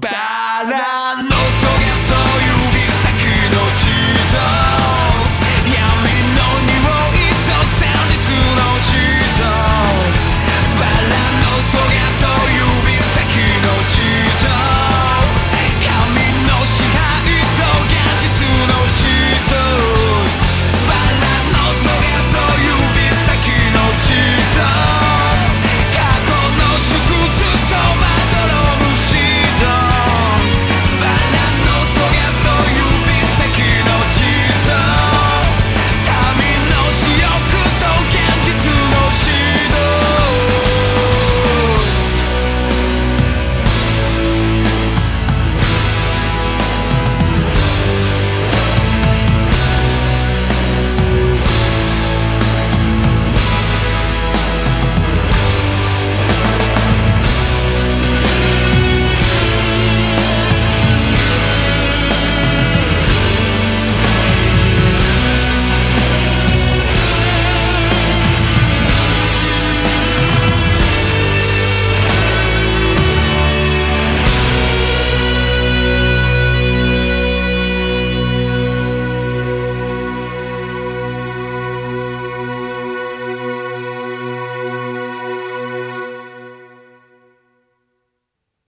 Paranormal.